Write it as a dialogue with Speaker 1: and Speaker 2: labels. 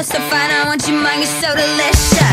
Speaker 1: You're so fine, I want your mind, you're so delicious.